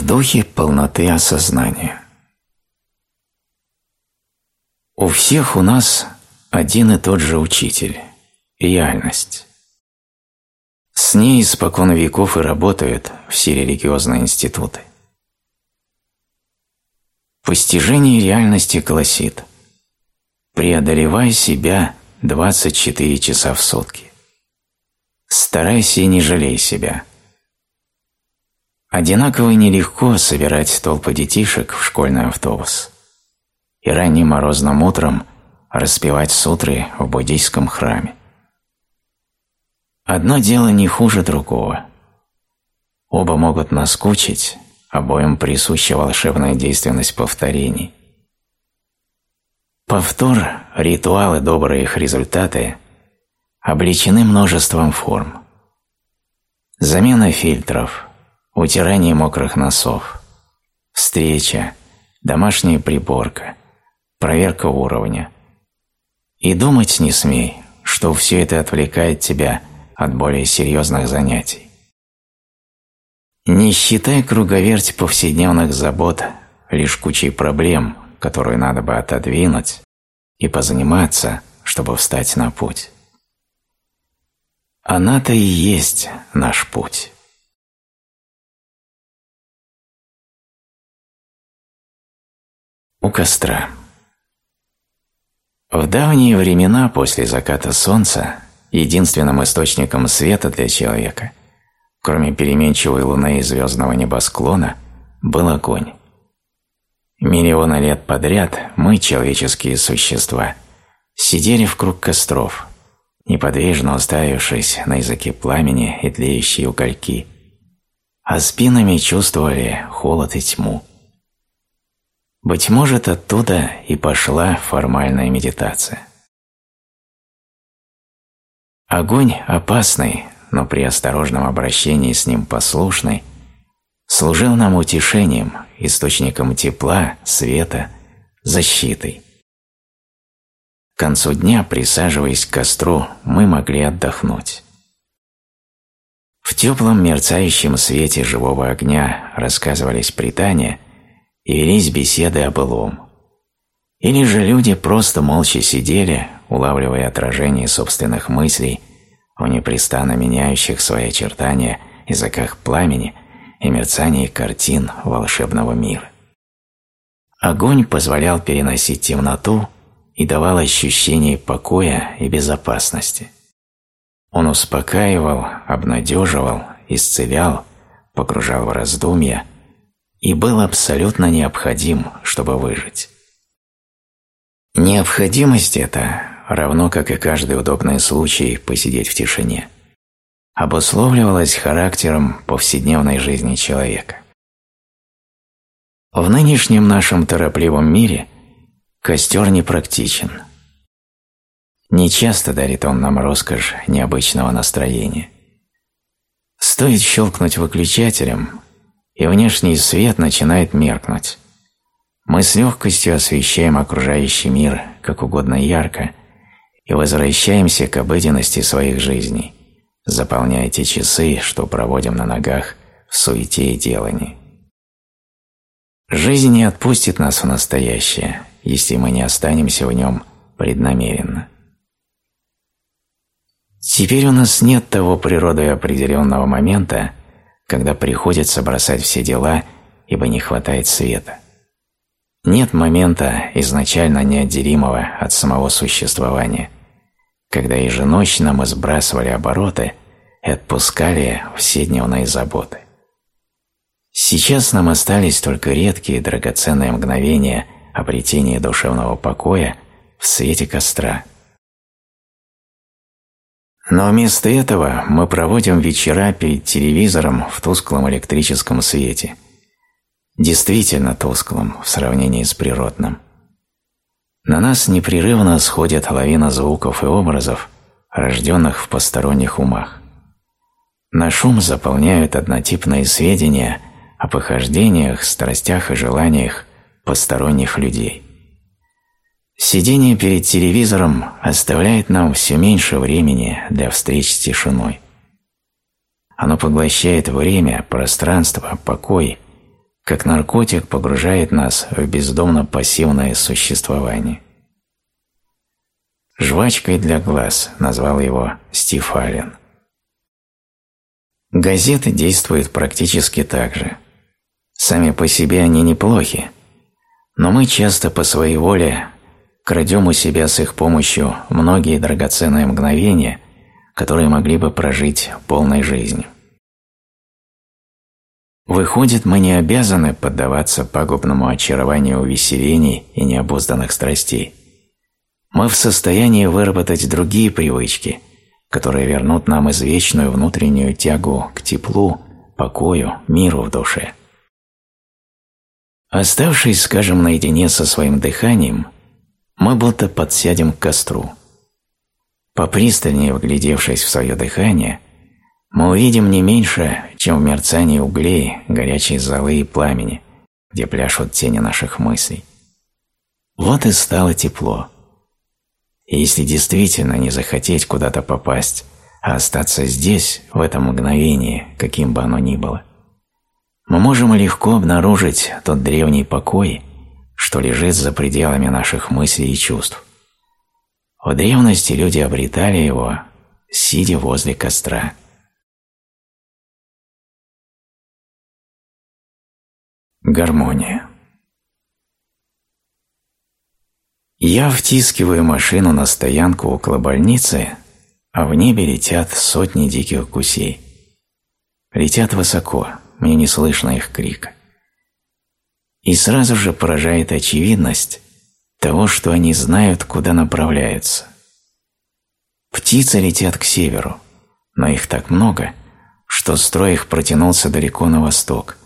В духе полноты осознания. У всех у нас один и тот же учитель – реальность. С ней испокон веков и работают все религиозные институты. Постижение реальности гласит «Преодолевай себя 24 часа в сутки. Старайся и не жалей себя». Одинаково нелегко собирать толпы детишек в школьный автобус и ранним морозным утром распевать сутры в буддийском храме. Одно дело не хуже другого. Оба могут наскучить, обоим присуща волшебная действенность повторений. Повтор, ритуалы, добрые их результаты обличены множеством форм. Замена фильтров, утирание мокрых носов, встреча, домашняя приборка, проверка уровня. И думать не смей, что все это отвлекает тебя от более серьезных занятий. Не считай круговерть повседневных забот лишь кучей проблем, которые надо бы отодвинуть и позаниматься, чтобы встать на путь. Она-то и есть наш путь. У костра. В давние времена после заката солнца единственным источником света для человека, кроме переменчивой луны и звездного небосклона, был огонь. Миллионы лет подряд мы, человеческие существа, сидели в круг костров, неподвижно уставившись на языке пламени и тлеющие угольки, а спинами чувствовали холод и тьму. Быть может, оттуда и пошла формальная медитация. Огонь опасный, но при осторожном обращении с ним послушный, служил нам утешением, источником тепла, света, защитой. К концу дня, присаживаясь к костру, мы могли отдохнуть. В теплом мерцающем свете живого огня рассказывались предания – и велись беседы о былом. Или же люди просто молча сидели, улавливая отражение собственных мыслей в непрестанно меняющих свои очертания языках пламени и мерцании картин волшебного мира. Огонь позволял переносить темноту и давал ощущение покоя и безопасности. Он успокаивал, обнадеживал, исцелял, погружал в раздумья – и был абсолютно необходим, чтобы выжить. Необходимость эта, равно как и каждый удобный случай посидеть в тишине, обусловливалась характером повседневной жизни человека. В нынешнем нашем торопливом мире костер непрактичен. Нечасто дарит он нам роскошь необычного настроения. Стоит щелкнуть выключателем, и внешний свет начинает меркнуть. Мы с легкостью освещаем окружающий мир как угодно ярко и возвращаемся к обыденности своих жизней, заполняя те часы, что проводим на ногах в суете и делании. Жизнь не отпустит нас в настоящее, если мы не останемся в нем преднамеренно. Теперь у нас нет того природой определенного момента, когда приходится бросать все дела, ибо не хватает света. Нет момента изначально неотделимого от самого существования, когда еженочно мы сбрасывали обороты и отпускали все дневные заботы. Сейчас нам остались только редкие драгоценные мгновения обретения душевного покоя в свете костра – но вместо этого мы проводим вечера перед телевизором в тусклом электрическом свете. Действительно тусклом в сравнении с природным. На нас непрерывно сходит лавина звуков и образов, рожденных в посторонних умах. Наш ум заполняют однотипные сведения о похождениях, страстях и желаниях посторонних людей. Сидение перед телевизором оставляет нам все меньше времени для встреч с тишиной. Оно поглощает время, пространство, покой, как наркотик погружает нас в бездомно-пассивное существование. «Жвачкой для глаз» назвал его Стив Аллен. Газеты действуют практически так же. Сами по себе они неплохи, но мы часто по своей воле крадем у себя с их помощью многие драгоценные мгновения, которые могли бы прожить полной жизнью. Выходит, мы не обязаны поддаваться пагубному очарованию увеселений и необузданных страстей. Мы в состоянии выработать другие привычки, которые вернут нам извечную внутреннюю тягу к теплу, покою, миру в душе. Оставшись, скажем, наедине со своим дыханием, мы будто подсядем к костру. Попристальнее вглядевшись в свое дыхание – мы увидим не меньше, чем в мерцании углей, горячей золы и пламени, где пляшут тени наших мыслей. Вот и стало тепло. И если действительно не захотеть куда-то попасть, а остаться здесь, в этом мгновении, каким бы оно ни было, мы можем легко обнаружить тот древний покой, что лежит за пределами наших мыслей и чувств. В древности люди обретали его, сидя возле костра. Гармония. Я втискиваю машину на стоянку около больницы, а в небе летят сотни диких гусей. Летят высоко, мне не слышно их крика. И сразу же поражает очевидность того, что они знают, куда направляются. Птицы летят к северу, но их так много, что строй их протянулся далеко на восток,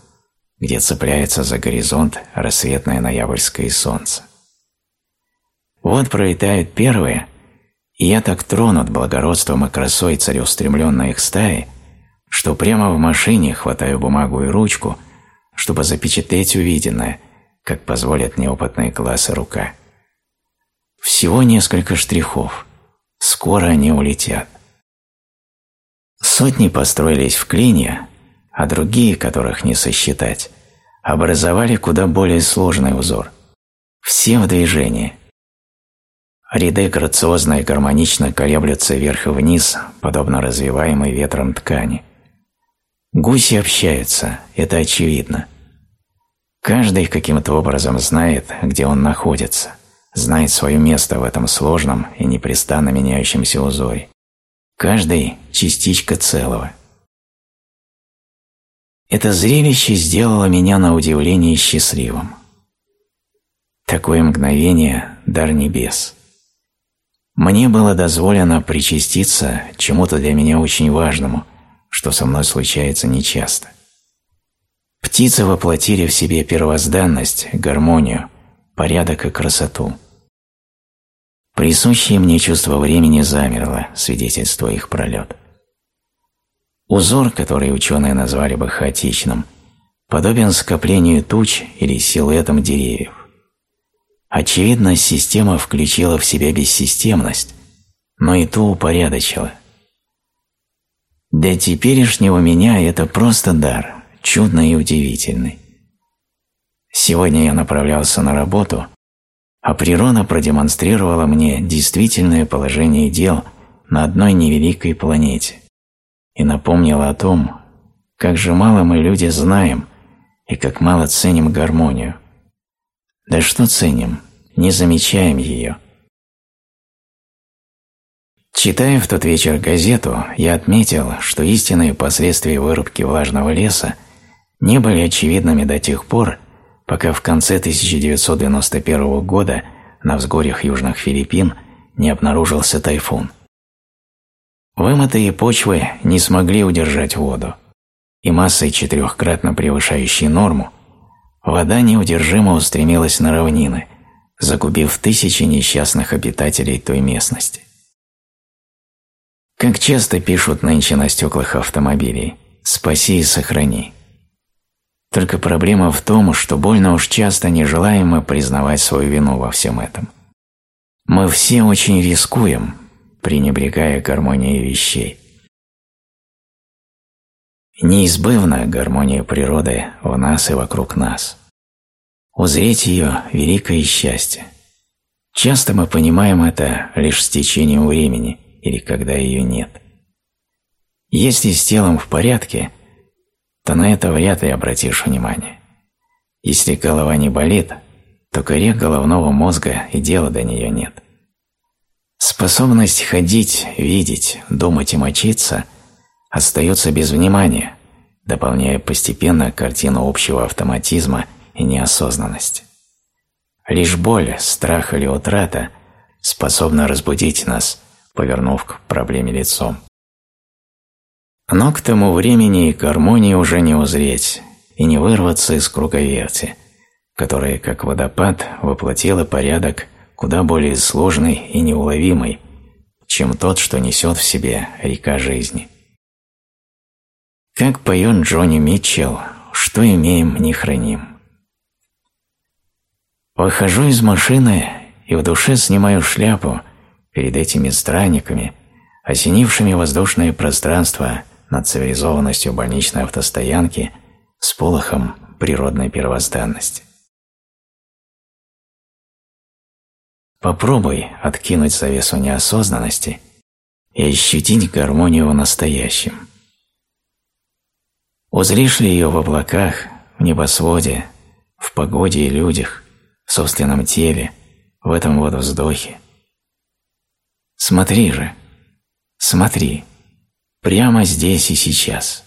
где цепляется за горизонт рассветное ноябрьское солнце. Вот пролетают первые, и я так тронут благородством и красой целеустремленной их стаи, что прямо в машине хватаю бумагу и ручку, чтобы запечатлеть увиденное, как позволят неопытные глаз и рука. Всего несколько штрихов. Скоро они улетят. Сотни построились в клинья, а другие, которых не сосчитать, образовали куда более сложный узор. Все в движении. Ряды грациозно и гармонично колеблются вверх и вниз, подобно развиваемой ветром ткани. Гуси общаются, это очевидно. Каждый каким-то образом знает, где он находится, знает свое место в этом сложном и непрестанно меняющемся узоре. Каждый – частичка целого – это зрелище сделало меня на удивление счастливым. Такое мгновение – дар небес. Мне было дозволено причаститься чему-то для меня очень важному, что со мной случается нечасто. Птицы воплотили в себе первозданность, гармонию, порядок и красоту. Присущее мне чувство времени замерло, свидетельствуя их пролет. Узор, который ученые назвали бы хаотичным, подобен скоплению туч или силуэтам деревьев. Очевидно, система включила в себя бессистемность, но и ту упорядочила. Для теперешнего меня это просто дар, чудный и удивительный. Сегодня я направлялся на работу, а природа продемонстрировала мне действительное положение дел на одной невеликой планете и напомнила о том, как же мало мы люди знаем и как мало ценим гармонию. Да что ценим, не замечаем ее. Читая в тот вечер газету, я отметил, что истинные последствия вырубки влажного леса не были очевидными до тех пор, пока в конце 1991 года на взгорьях Южных Филиппин не обнаружился тайфун. Вымытые почвы не смогли удержать воду, и массой четырехкратно превышающей норму вода неудержимо устремилась на равнины, загубив тысячи несчастных обитателей той местности. Как часто пишут нынче на стеклах автомобилей «спаси и сохрани». Только проблема в том, что больно уж часто не желаем мы признавать свою вину во всем этом. Мы все очень рискуем, пренебрегая гармонией вещей. Неизбывна гармония природы в нас и вокруг нас. Узреть ее – великое счастье. Часто мы понимаем это лишь с течением времени или когда ее нет. Если с телом в порядке, то на это вряд ли обратишь внимание. Если голова не болит, то коре головного мозга и дела до нее нет. Способность ходить, видеть, думать и мочиться остается без внимания, дополняя постепенно картину общего автоматизма и неосознанности. Лишь боль, страх или утрата способны разбудить нас, повернув к проблеме лицом. Но к тому времени гармонии уже не узреть и не вырваться из круговерти, которая, как водопад, воплотила порядок куда более сложный и неуловимый, чем тот, что несет в себе река жизни. Как поет Джонни Митчелл, что имеем, не храним. Выхожу из машины и в душе снимаю шляпу перед этими странниками, осенившими воздушное пространство над цивилизованностью больничной автостоянки с полохом природной первозданности. Попробуй откинуть завесу неосознанности и ощутить гармонию в настоящем. Узришь ли ее в облаках, в небосводе, в погоде и людях, в собственном теле, в этом вот вздохе. Смотри же, смотри, прямо здесь и сейчас.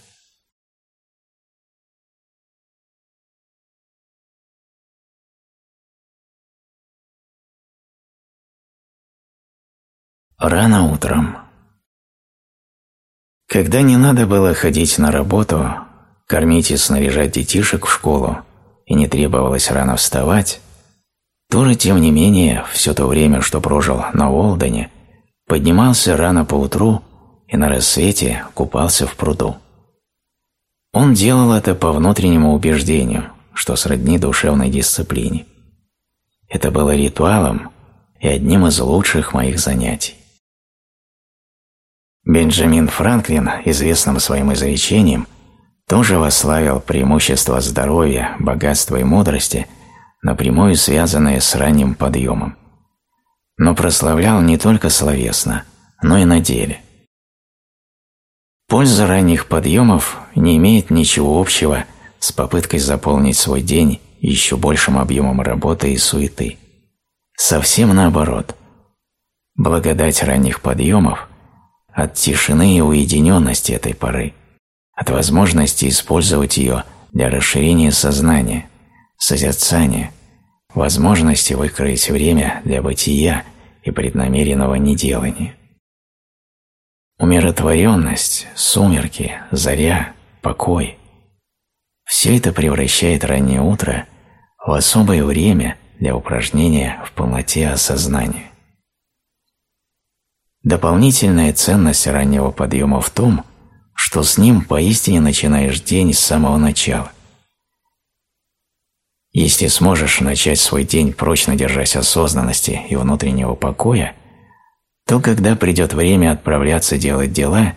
Рано утром. Когда не надо было ходить на работу, кормить и снаряжать детишек в школу, и не требовалось рано вставать, Тора, тем не менее, все то время, что прожил на Уолдене, поднимался рано поутру и на рассвете купался в пруду. Он делал это по внутреннему убеждению, что сродни душевной дисциплине. Это было ритуалом и одним из лучших моих занятий. Бенджамин Франклин, известным своим изречением, тоже восславил преимущество здоровья, богатства и мудрости – напрямую связанное с ранним подъемом. Но прославлял не только словесно, но и на деле. Польза ранних подъемов не имеет ничего общего с попыткой заполнить свой день еще большим объемом работы и суеты. Совсем наоборот. Благодать ранних подъемов от тишины и уединенности этой поры, от возможности использовать ее для расширения сознания, созерцания, возможности выкроить время для бытия и преднамеренного неделания. Умиротворенность, сумерки, заря, покой – все это превращает раннее утро в особое время для упражнения в полноте осознания. Дополнительная ценность раннего подъема в том, что с ним поистине начинаешь день с самого начала. Если сможешь начать свой день прочно держась осознанности и внутреннего покоя, то когда придет время отправляться делать дела,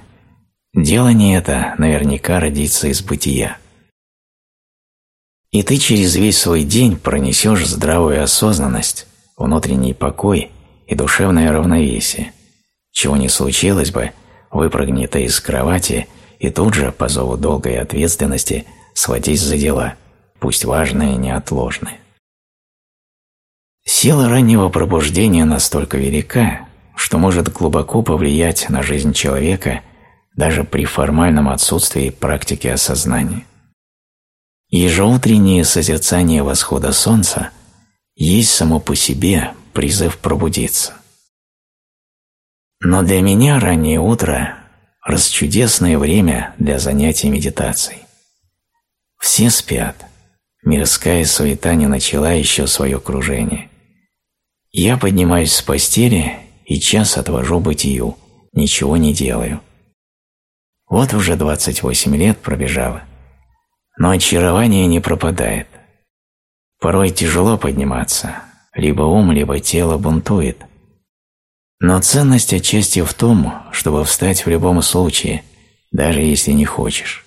делание это наверняка родится из бытия. И ты через весь свой день пронесешь здравую осознанность, внутренний покой и душевное равновесие, чего не случилось бы, выпрыгни ты из кровати и тут же, по зову долгой ответственности, схватись за дела – пусть важное и неотложное. Сила раннего пробуждения настолько велика, что может глубоко повлиять на жизнь человека даже при формальном отсутствии практики осознания. Ежеутреннее созерцание восхода солнца есть само по себе призыв пробудиться. Но для меня раннее утро – расчудесное время для занятий медитацией. Все спят – Мирская суета не начала еще свое кружение. Я поднимаюсь с постели и час отвожу бытию, ничего не делаю. Вот уже 28 лет пробежало, но очарование не пропадает. Порой тяжело подниматься, либо ум, либо тело бунтует. Но ценность отчасти в том, чтобы встать в любом случае, даже если не хочешь.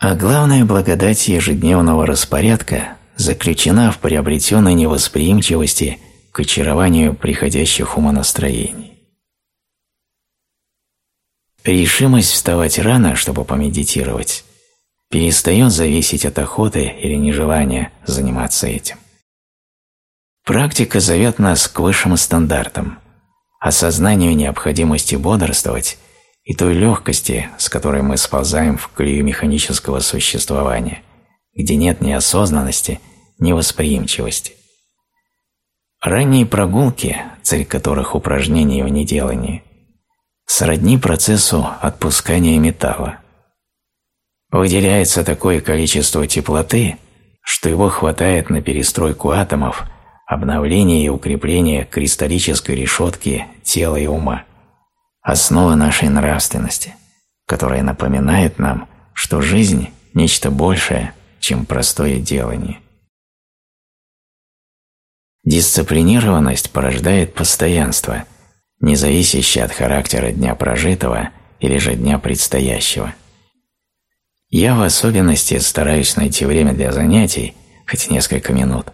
А главная благодать ежедневного распорядка заключена в приобретенной невосприимчивости к очарованию приходящих умонастроений. Решимость вставать рано, чтобы помедитировать, перестает зависеть от охоты или нежелания заниматься этим. Практика зовет нас к высшим стандартам, осознанию необходимости бодрствовать и той легкости, с которой мы сползаем в колею механического существования, где нет ни осознанности, ни восприимчивости. Ранние прогулки, цель которых упражнение в неделании, сродни процессу отпускания металла. Выделяется такое количество теплоты, что его хватает на перестройку атомов, обновление и укрепление кристаллической решетки тела и ума, основа нашей нравственности, которая напоминает нам, что жизнь – нечто большее, чем простое делание. Дисциплинированность порождает постоянство, не зависящее от характера дня прожитого или же дня предстоящего. Я в особенности стараюсь найти время для занятий, хоть несколько минут,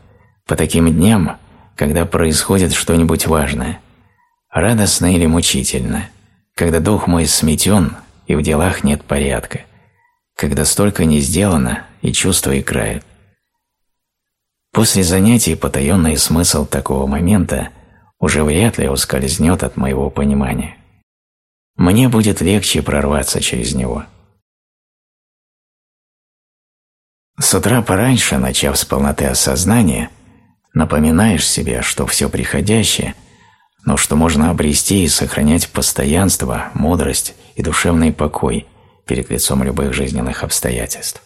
по таким дням, когда происходит что-нибудь важное, радостно или мучительно, когда дух мой сметен и в делах нет порядка, когда столько не сделано и чувства играют. После занятий потаенный смысл такого момента уже вряд ли ускользнет от моего понимания. Мне будет легче прорваться через него – С утра пораньше, начав с полноты осознания, напоминаешь себе, что все приходящее, но что можно обрести и сохранять постоянство, мудрость и душевный покой перед лицом любых жизненных обстоятельств.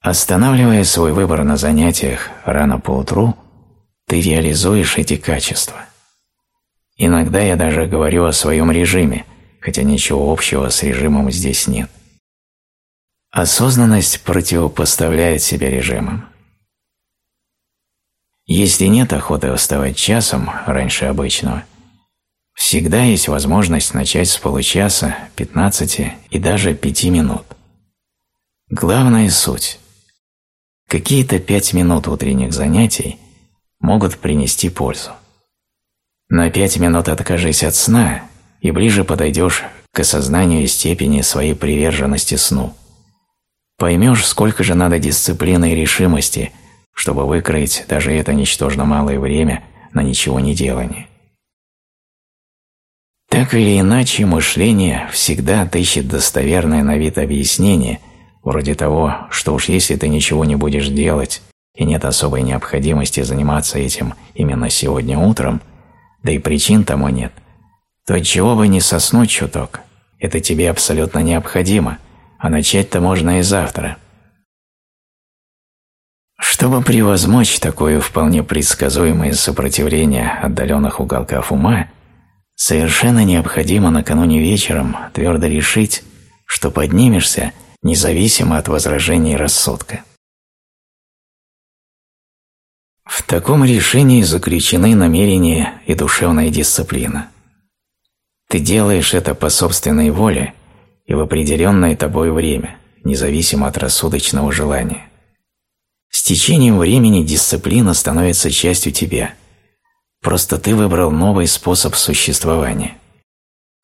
Останавливая свой выбор на занятиях рано поутру, ты реализуешь эти качества. Иногда я даже говорю о своем режиме, хотя ничего общего с режимом здесь нет. Осознанность противопоставляет себя режимам. Если нет охоты вставать часом раньше обычного, всегда есть возможность начать с получаса, 15 и даже 5 минут. Главная суть. Какие-то 5 минут утренних занятий могут принести пользу. На 5 минут откажись от сна и ближе подойдешь к осознанию степени своей приверженности сну – Поймешь, сколько же надо дисциплины и решимости, чтобы выкроить даже это ничтожно малое время на ничего не делание. Так или иначе, мышление всегда отыщет достоверное на вид объяснение, вроде того, что уж если ты ничего не будешь делать и нет особой необходимости заниматься этим именно сегодня утром, да и причин тому нет, то чего бы не соснуть чуток, это тебе абсолютно необходимо – а начать-то можно и завтра. Чтобы превозмочь такое вполне предсказуемое сопротивление отдаленных уголков ума, совершенно необходимо накануне вечером твердо решить, что поднимешься независимо от возражений рассудка. В таком решении заключены намерения и душевная дисциплина. Ты делаешь это по собственной воле – и в определенное тобой время, независимо от рассудочного желания. С течением времени дисциплина становится частью тебя. Просто ты выбрал новый способ существования.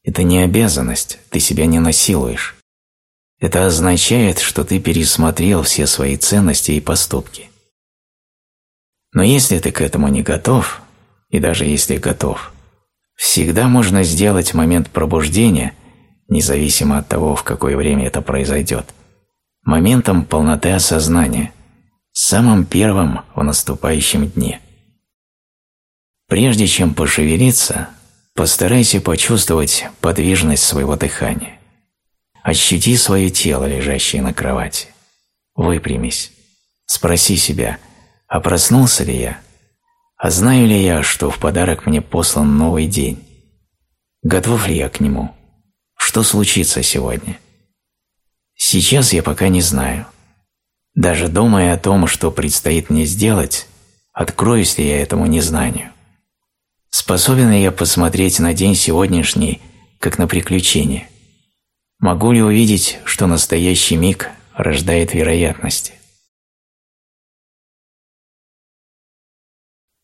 Это не обязанность, ты себя не насилуешь. Это означает, что ты пересмотрел все свои ценности и поступки. Но если ты к этому не готов, и даже если готов, всегда можно сделать момент пробуждения – независимо от того, в какое время это произойдет, моментом полноты осознания, самым первым в наступающем дне. Прежде чем пошевелиться, постарайся почувствовать подвижность своего дыхания. Ощути свое тело, лежащее на кровати. Выпрямись. Спроси себя, а проснулся ли я? А знаю ли я, что в подарок мне послан новый день? Готов ли я к нему? Что случится сегодня? Сейчас я пока не знаю. Даже думая о том, что предстоит мне сделать, откроюсь ли я этому незнанию. Способен ли я посмотреть на день сегодняшний, как на приключение? Могу ли увидеть, что настоящий миг рождает вероятности?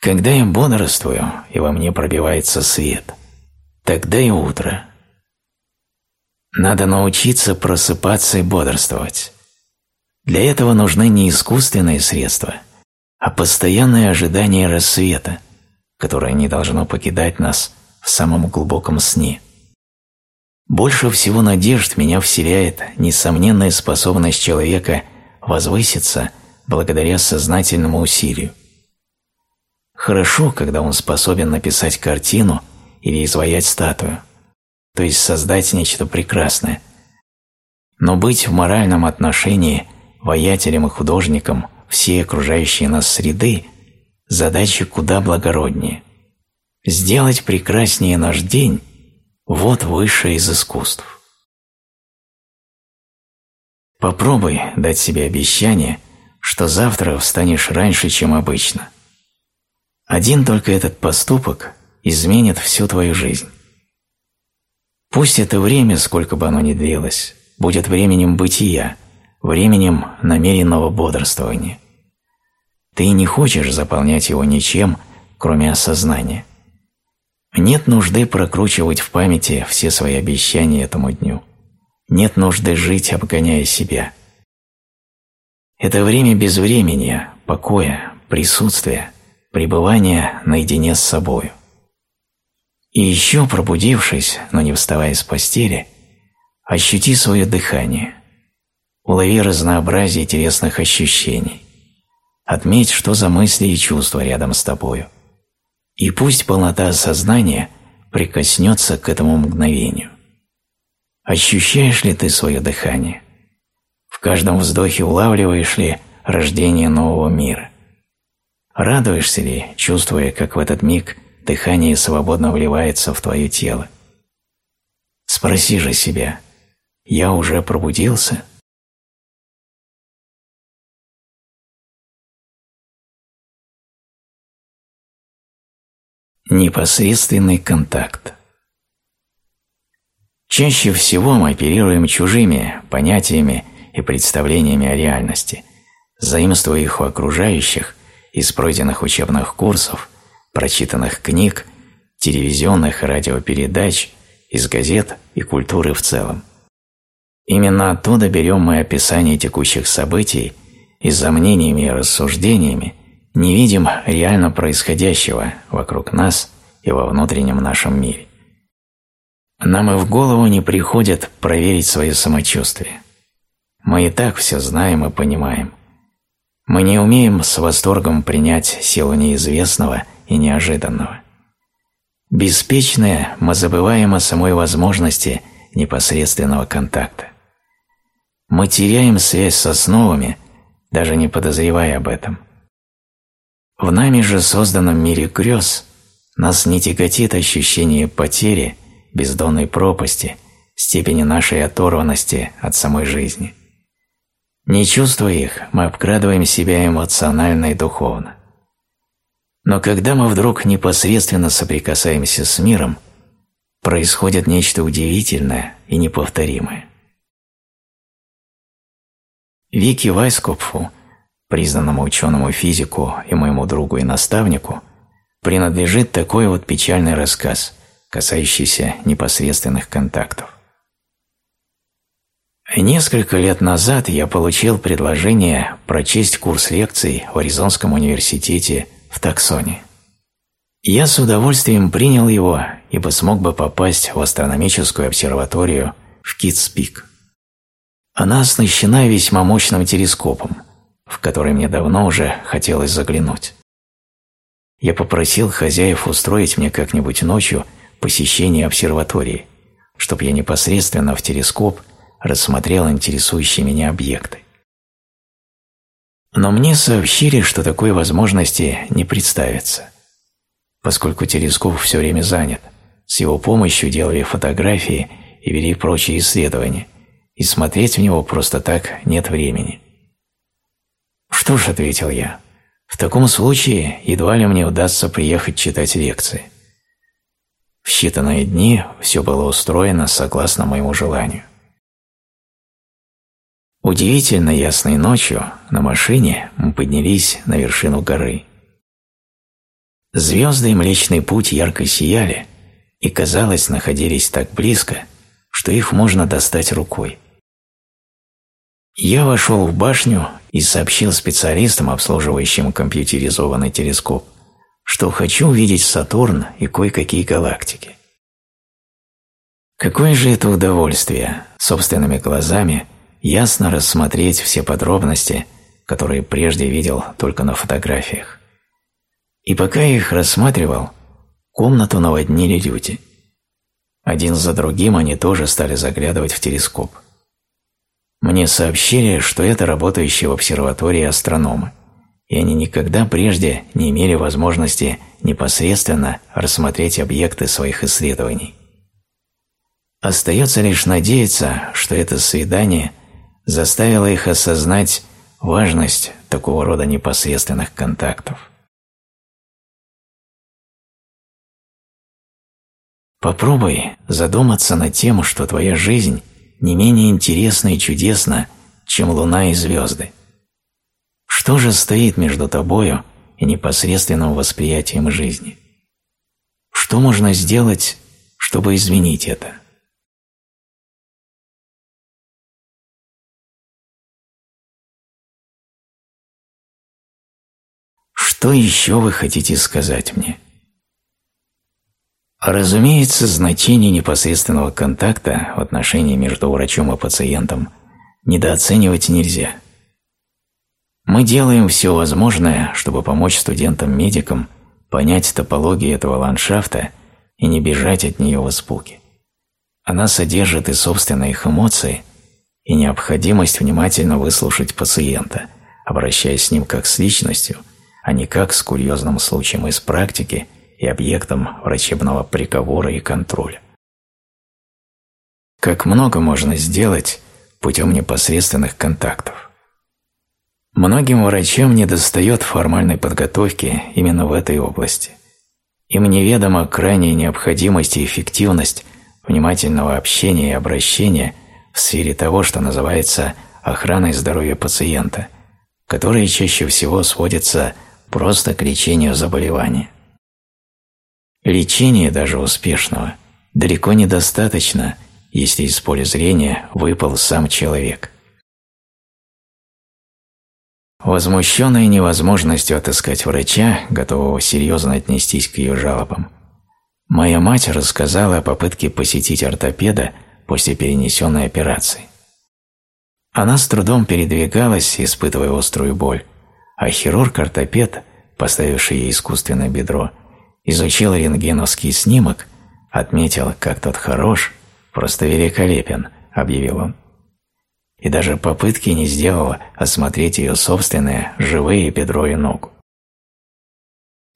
Когда я бодрствую, и во мне пробивается свет, тогда и утро. Надо научиться просыпаться и бодрствовать. Для этого нужны не искусственные средства, а постоянное ожидание рассвета, которое не должно покидать нас в самом глубоком сне. Больше всего надежд меня вселяет несомненная способность человека возвыситься благодаря сознательному усилию. Хорошо, когда он способен написать картину или изваять статую, то есть создать нечто прекрасное. Но быть в моральном отношении воятелем и художником всей окружающей нас среды – задача куда благороднее. Сделать прекраснее наш день – вот высшее из искусств. Попробуй дать себе обещание, что завтра встанешь раньше, чем обычно – один только этот поступок изменит всю твою жизнь. Пусть это время, сколько бы оно ни длилось, будет временем бытия, временем намеренного бодрствования. Ты не хочешь заполнять его ничем, кроме осознания. Нет нужды прокручивать в памяти все свои обещания этому дню. Нет нужды жить, обгоняя себя. Это время безвременья, покоя, присутствия – пребывание наедине с собою. И еще пробудившись, но не вставая с постели, ощути свое дыхание, улови разнообразие телесных ощущений, отметь, что за мысли и чувства рядом с тобою, и пусть полнота сознания прикоснется к этому мгновению. Ощущаешь ли ты свое дыхание? В каждом вздохе улавливаешь ли рождение нового мира? Радуешься ли, чувствуя, как в этот миг дыхание свободно вливается в твое тело? Спроси же себя, я уже пробудился? Непосредственный контакт Чаще всего мы оперируем чужими понятиями и представлениями о реальности, заимствуя их у окружающих из пройденных учебных курсов, прочитанных книг, телевизионных и радиопередач, из газет и культуры в целом. Именно оттуда берем мы описание текущих событий и за мнениями и рассуждениями не видим реально происходящего вокруг нас и во внутреннем нашем мире. Нам и в голову не приходит проверить свое самочувствие. Мы и так все знаем и понимаем. Мы не умеем с восторгом принять силу неизвестного и неожиданного. Беспечные мы забываем о самой возможности непосредственного контакта. Мы теряем связь с основами, даже не подозревая об этом. В нами же созданном мире грез нас не тяготит ощущение потери, бездонной пропасти, степени нашей оторванности от самой жизни. Не чувствуя их, мы обкрадываем себя эмоционально и духовно. Но когда мы вдруг непосредственно соприкасаемся с миром, происходит нечто удивительное и неповторимое. Вики Вайскопфу, признанному ученому физику и моему другу и наставнику, принадлежит такой вот печальный рассказ, касающийся непосредственных контактов. Несколько лет назад я получил предложение прочесть курс лекций в Аризонском университете в Таксоне. Я с удовольствием принял его, ибо смог бы попасть в астрономическую обсерваторию в Китспик. Она оснащена весьма мощным телескопом, в который мне давно уже хотелось заглянуть. Я попросил хозяев устроить мне как-нибудь ночью посещение обсерватории, чтобы я непосредственно в телескоп – рассмотрел интересующие меня объекты. Но мне сообщили, что такой возможности не представится, поскольку телескоп все время занят. С его помощью делали фотографии и вели прочие исследования, и смотреть в него просто так нет времени. «Что ж», — ответил я, — «в таком случае едва ли мне удастся приехать читать лекции». В считанные дни все было устроено согласно моему желанию. Удивительно ясной ночью на машине мы поднялись на вершину горы. Звезды и Млечный Путь ярко сияли и, казалось, находились так близко, что их можно достать рукой. Я вошел в башню и сообщил специалистам, обслуживающим компьютеризованный телескоп, что хочу увидеть Сатурн и кое-какие галактики. Какое же это удовольствие собственными глазами ясно рассмотреть все подробности, которые прежде видел только на фотографиях. И пока я их рассматривал, комнату наводнили люди. Один за другим они тоже стали заглядывать в телескоп – мне сообщили, что это работающие в обсерватории астрономы, и они никогда прежде не имели возможности непосредственно рассмотреть объекты своих исследований. Остается лишь надеяться, что это свидание заставило их осознать важность такого рода непосредственных контактов. Попробуй задуматься над тем, что твоя жизнь не менее интересно и чудесно, чем луна и звезды. Что же стоит между тобою и непосредственным восприятием жизни? Что можно сделать, чтобы изменить это? Что еще вы хотите сказать мне? Разумеется, значение непосредственного контакта в отношении между врачом и пациентом недооценивать нельзя. Мы делаем все возможное, чтобы помочь студентам-медикам понять топологию этого ландшафта и не бежать от нее в испуге. Она содержит и собственные их эмоции, и необходимость внимательно выслушать пациента, обращаясь с ним как с личностью, а не как с курьезным случаем из практики – и объектом врачебного приговора и контроля. Как много можно сделать путем непосредственных контактов. Многим врачам недостает формальной подготовки именно в этой области. Им неведома крайняя необходимость и эффективность внимательного общения и обращения в сфере того, что называется охраной здоровья пациента, которое чаще всего сводится просто к лечению заболевания. Лечения даже успешного далеко недостаточно, если из поля зрения выпал сам человек. Возмущенная невозможностью отыскать врача, готового серьезно отнестись к ее жалобам, моя мать рассказала о попытке посетить ортопеда после перенесенной операции. Она с трудом передвигалась, испытывая острую боль, а хирург-ортопед, поставивший ей искусственное бедро, изучил рентгеновский снимок, отметил, как тот хорош, просто великолепен, объявил он. И даже попытки не сделал осмотреть ее собственные живые бедро и ногу.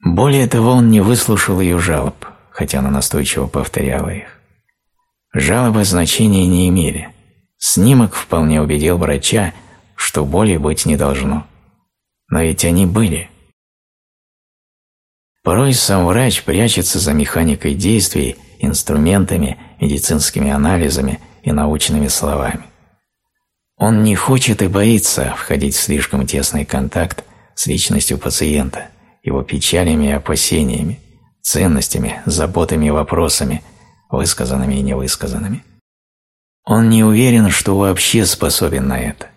Более того, он не выслушал ее жалоб, хотя она настойчиво повторяла их. Жалобы значения не имели. Снимок вполне убедил врача, что боли быть не должно. Но ведь они были. Порой сам врач прячется за механикой действий, инструментами, медицинскими анализами и научными словами. Он не хочет и боится входить в слишком тесный контакт с личностью пациента, его печалями и опасениями, ценностями, заботами и вопросами, высказанными и невысказанными. Он не уверен, что вообще способен на это.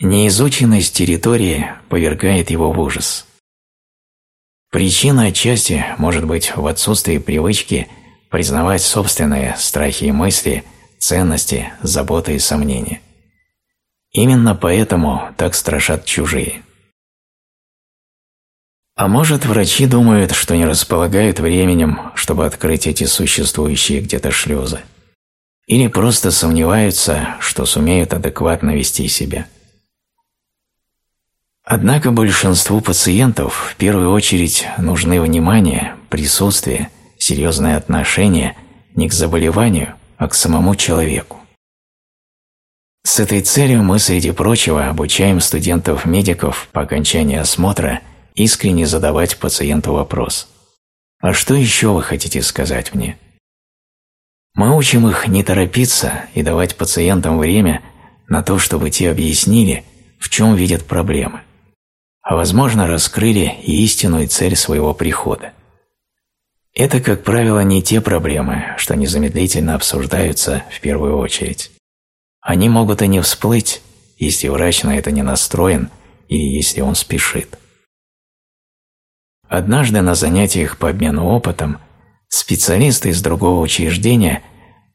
Неизученность территории повергает его в ужас – Причина отчасти может быть в отсутствии привычки признавать собственные страхи и мысли, ценности, заботы и сомнения. Именно поэтому так страшат чужие. А может, врачи думают, что не располагают временем, чтобы открыть эти существующие где-то шлюзы. Или просто сомневаются, что сумеют адекватно вести себя. Однако большинству пациентов в первую очередь нужны внимание, присутствие, серьезное отношение не к заболеванию, а к самому человеку. С этой целью мы, среди прочего, обучаем студентов-медиков по окончании осмотра искренне задавать пациенту вопрос «А что еще вы хотите сказать мне?» Мы учим их не торопиться и давать пациентам время на то, чтобы те объяснили, в чем видят проблемы, а возможно раскрыли и истинную цель своего прихода. Это, как правило, не те проблемы, что незамедлительно обсуждаются в первую очередь. Они могут и не всплыть, если врач на это не настроен или если он спешит. Однажды на занятиях по обмену опытом специалисты из другого учреждения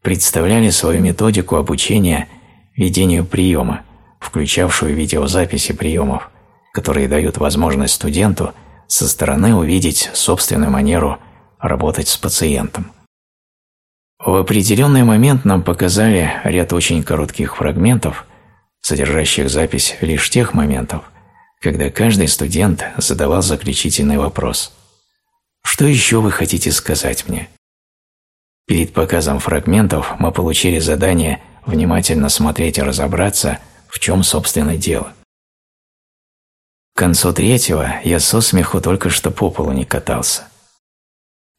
представляли свою методику обучения ведению приема, включавшую видеозаписи приемов, которые дают возможность студенту со стороны увидеть собственную манеру работать с пациентом. В определенный момент нам показали ряд очень коротких фрагментов, содержащих запись лишь тех моментов, когда каждый студент задавал заключительный вопрос. «Что еще вы хотите сказать мне?» Перед показом фрагментов мы получили задание внимательно смотреть и разобраться, в чем собственно дело. К концу третьего я со смеху только что по полу не катался.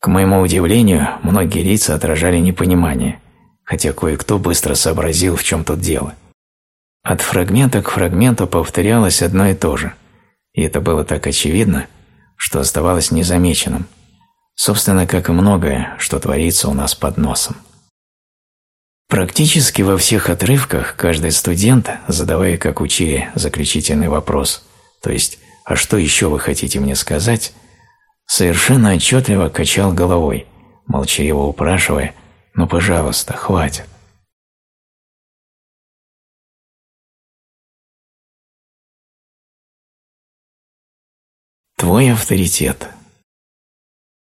К моему удивлению, многие лица отражали непонимание, хотя кое-кто быстро сообразил, в чем тут дело – от фрагмента к фрагменту повторялось одно и то же, и это было так очевидно, что оставалось незамеченным, собственно, как и многое, что творится у нас под носом. Практически во всех отрывках каждый студент, задавая, как учили, заключительный вопрос, то есть «А что еще вы хотите мне сказать?», совершенно отчетливо качал головой, молчаливо упрашивая «Ну, пожалуйста, хватит». Твой авторитет.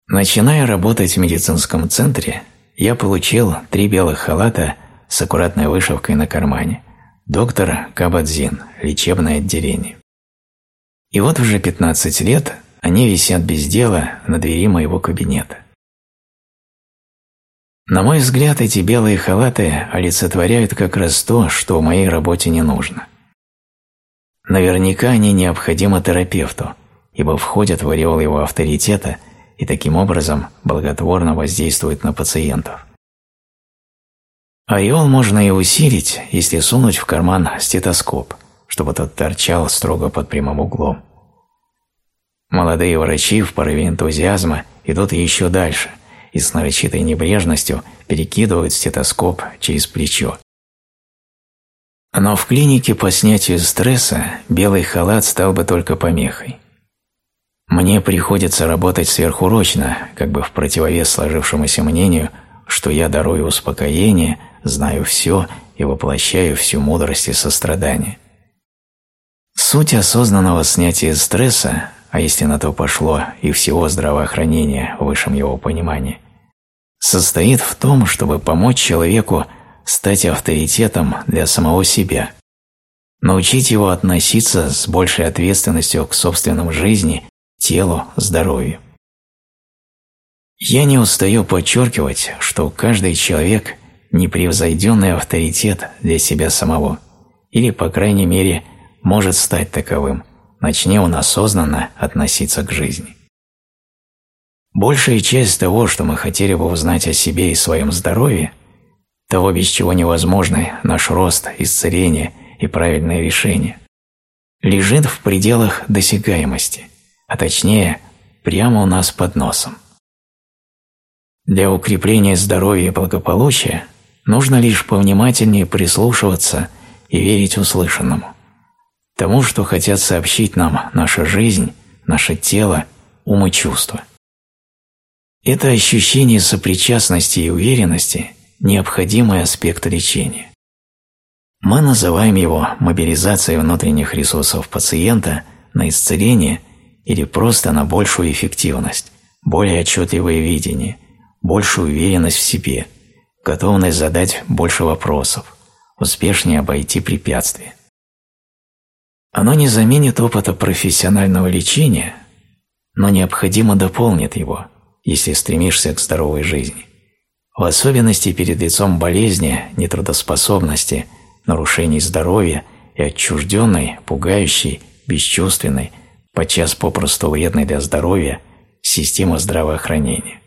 Начиная работать в медицинском центре, я получил три белых халата с аккуратной вышивкой на кармане. Доктор Кабадзин, лечебное отделение. И вот уже 15 лет они висят без дела на двери моего кабинета. На мой взгляд, эти белые халаты олицетворяют как раз то, что в моей работе не нужно. Наверняка они необходимы терапевту, ибо входят в ореол его авторитета и таким образом благотворно воздействуют на пациентов. Ореол можно и усилить, если сунуть в карман стетоскоп, чтобы тот торчал строго под прямым углом. Молодые врачи в порыве энтузиазма идут еще дальше и с нарочитой небрежностью перекидывают стетоскоп через плечо. Но в клинике по снятию стресса белый халат стал бы только помехой. Мне приходится работать сверхурочно, как бы в противовес сложившемуся мнению, что я дарую успокоение, знаю все и воплощаю всю мудрость и сострадание. Суть осознанного снятия стресса, а если на то пошло и всего здравоохранения в высшем его понимании, состоит в том, чтобы помочь человеку стать авторитетом для самого себя, научить его относиться с большей ответственностью к собственным жизни телу, здоровью. Я не устаю подчеркивать, что каждый человек – непревзойденный авторитет для себя самого, или, по крайней мере, может стать таковым, начни он осознанно относиться к жизни. Большая часть того, что мы хотели бы узнать о себе и своем здоровье, того, без чего невозможны наш рост, исцеление и правильное решение, лежит в пределах досягаемости а точнее, прямо у нас под носом. Для укрепления здоровья и благополучия нужно лишь повнимательнее прислушиваться и верить услышанному, тому, что хотят сообщить нам наша жизнь, наше тело, ум и чувства. Это ощущение сопричастности и уверенности – необходимый аспект лечения. Мы называем его мобилизацией внутренних ресурсов пациента на исцеление или просто на большую эффективность, более отчетливое видение, большую уверенность в себе, готовность задать больше вопросов, успешнее обойти препятствия. Оно не заменит опыта профессионального лечения, но необходимо дополнит его, если стремишься к здоровой жизни. В особенности перед лицом болезни, нетрудоспособности, нарушений здоровья и отчужденной, пугающей, бесчувственной, подчас попросту вредной для здоровья, система здравоохранения.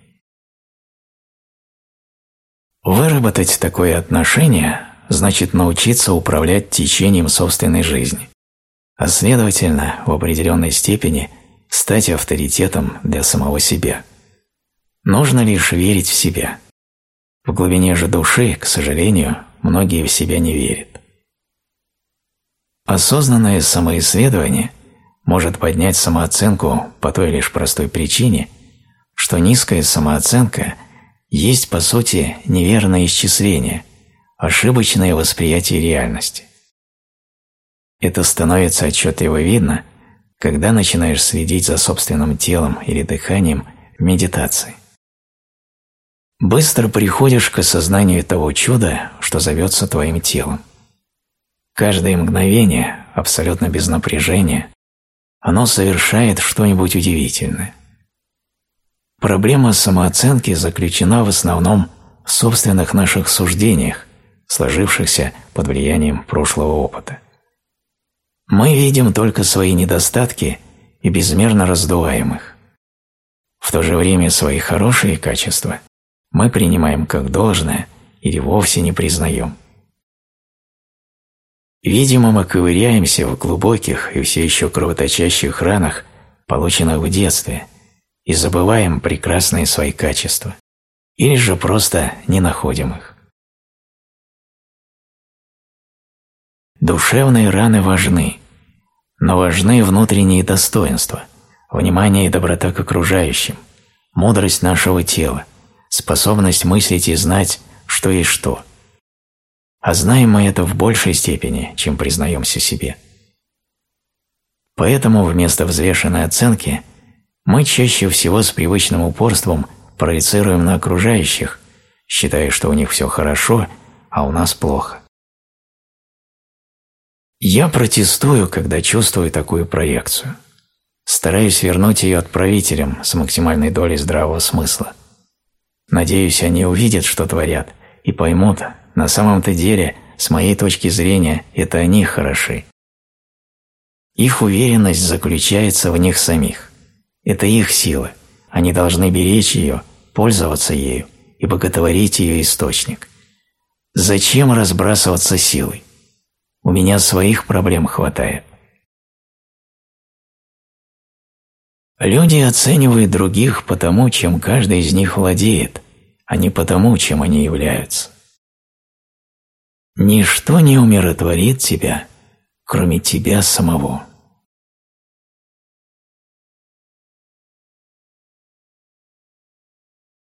Выработать такое отношение значит научиться управлять течением собственной жизни, а следовательно, в определенной степени стать авторитетом для самого себя. Нужно лишь верить в себя. В глубине же души, к сожалению, многие в себя не верят. Осознанное самоисследование может поднять самооценку по той лишь простой причине, что низкая самооценка есть по сути неверное исчисление, ошибочное восприятие реальности. Это становится отчетливо видно, когда начинаешь следить за собственным телом или дыханием в медитации. Быстро приходишь к осознанию того чуда, что зовется твоим телом. Каждое мгновение, абсолютно без напряжения, оно совершает что-нибудь удивительное. Проблема самооценки заключена в основном в собственных наших суждениях, сложившихся под влиянием прошлого опыта. Мы видим только свои недостатки и безмерно раздуваем их. В то же время свои хорошие качества мы принимаем как должное или вовсе не признаем. Видимо, мы ковыряемся в глубоких и все еще кровоточащих ранах, полученных в детстве, и забываем прекрасные свои качества, или же просто не находим их. Душевные раны важны, но важны внутренние достоинства, внимание и доброта к окружающим, мудрость нашего тела, способность мыслить и знать, что есть что – а знаем мы это в большей степени, чем признаемся себе. Поэтому вместо взвешенной оценки мы чаще всего с привычным упорством проецируем на окружающих, считая, что у них все хорошо, а у нас плохо. Я протестую, когда чувствую такую проекцию. Стараюсь вернуть ее отправителям с максимальной долей здравого смысла. Надеюсь, они увидят, что творят, и поймут, на самом-то деле, с моей точки зрения, это они хороши. Их уверенность заключается в них самих. Это их сила. Они должны беречь ее, пользоваться ею и боготворить ее источник. Зачем разбрасываться силой? У меня своих проблем хватает. Люди оценивают других по тому, чем каждый из них владеет, а не по тому, чем они являются. Ничто не умиротворит тебя, кроме тебя самого.